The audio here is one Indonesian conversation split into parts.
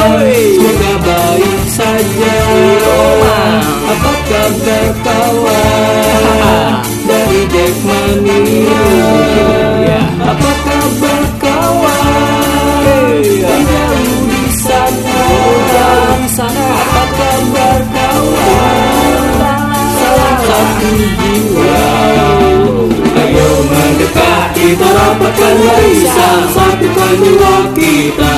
Semoga baik saja apa Apakah tertawa Dari Jackmania Apakah berkawan Jauh di sana di sana. Apa kabar kawan? Salah satu jiwa Ayo mendekat kita rapatkan barisan Satukan jiwa kita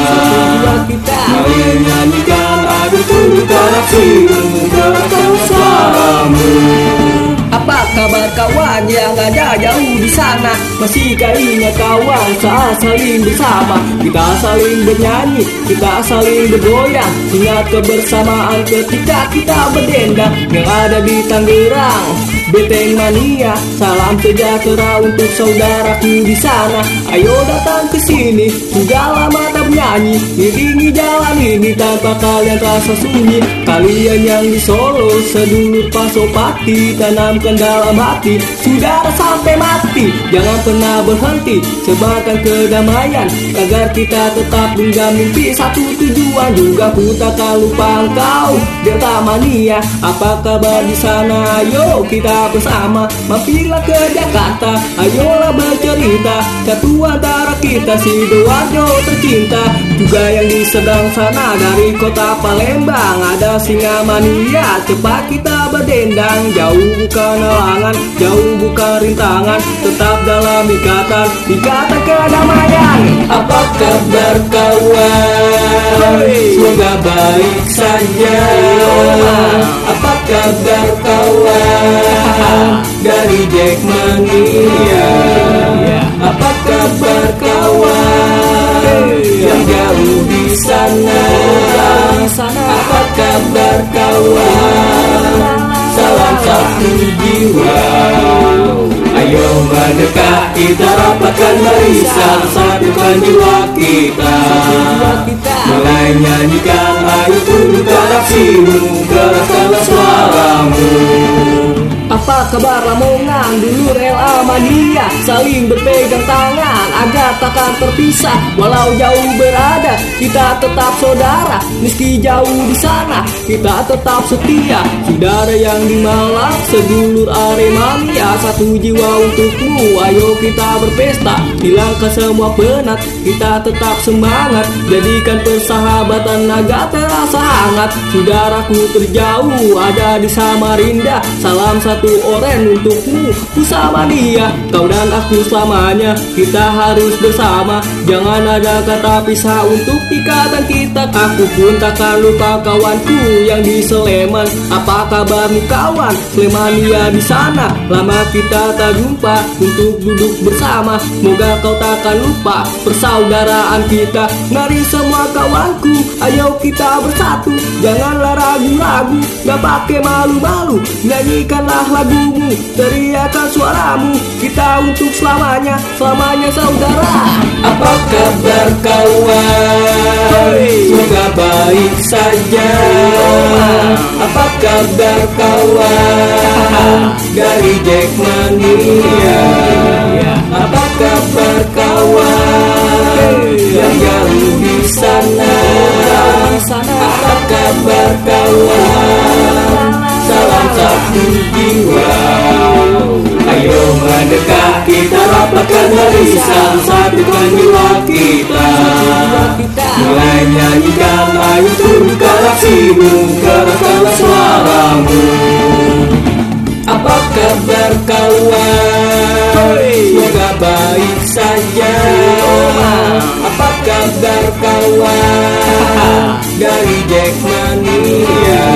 yang ada jauh di sana? Masih ingat kawan saat saling bersama. Kita saling bernyanyi, kita saling bergoyang. Ingat kebersamaan ketika kita berdendang Yang ada di Tangerang Beteng Mania. Salam sejahtera untuk saudaraku di sana. Ayo datang ke sini Sudah lama tak bernyanyi Iringi jalan ini tanpa kalian rasa sunyi. Kalian yang di Solo Sedulur Pasopati Tanamkan dalam hati. Saudara sampai mati Jangan pernah berhenti. Sebarkan kedamaian Agar kita tetap genggam mimpi Satu tujuan juga ku takkan lupa engkau. Delta Mania Apa kabar di sana? Ayo kita bersama Mampirlah ke Jakarta. Ayolah bercerita Satu antara kita Sidoarjo tercinta Juga yang di sedang sana Dari kota Palembang Ada singa mania Cepat kita berdendang Jauh bukan halangan Jauh bukan rintangan. Tetap dalam ikatan Ikatan kedamaian. Apa kabar kawan? Semoga baik saja. Apa kabar kawan? Dari Jackmania Apa kabar kita rapatkan barisan Satukan jiwa kita. Mulai nyanyikan ayo tunduk galaksimu Keraskanlah suaramu. Apa kabar Lamongan dulu rel Amania Saling berpegang tangan agar takkan terpisah. Walau jauh berada kita tetap saudara. Meski jauh di sana kita tetap setia. Saudara yang di Malang sedulur Aremania. Satu jiwa untukmu ayo kita berpesta. Hilangkan semua penat kita tetap semangat. Jadikan persahabatan agar terasa hangat. Saudaraku terjauh ada di Samarinda. Salam satu oren untukmu bersama dia. Kau dan aku selamanya kita harus bersama. Jangan ada kata pisah untuk ikatan kita. Aku pun takkan lupa kawanku yang di Sleman. Apa kabarmu kawan? Slemania di sana. Lama kita tak jumpa untuk duduk bersama. Moga kau takkan lupa persaudaraan kita. Mari semua kawanku Ayo kita bersatu. Janganlah ragu-ragu Gak pakai malu-malu. Nyanyikanlah lagumu Teriakan suaramu. Kita untuk selamanya Selamanya saudara. Apa kabar kawan? Semoga baik saja. Apa kabar kawan? Dari Jackmania Apa kabar kawan? Yang jauh di sana barisan Satukan jiwa kita. Mulai nyanyikan ayo tunduk galaksimu Keraskanlah suaramu. Apa kabar kawan? Semoga baik saja. Apa kabar kawan? Dari Jackmania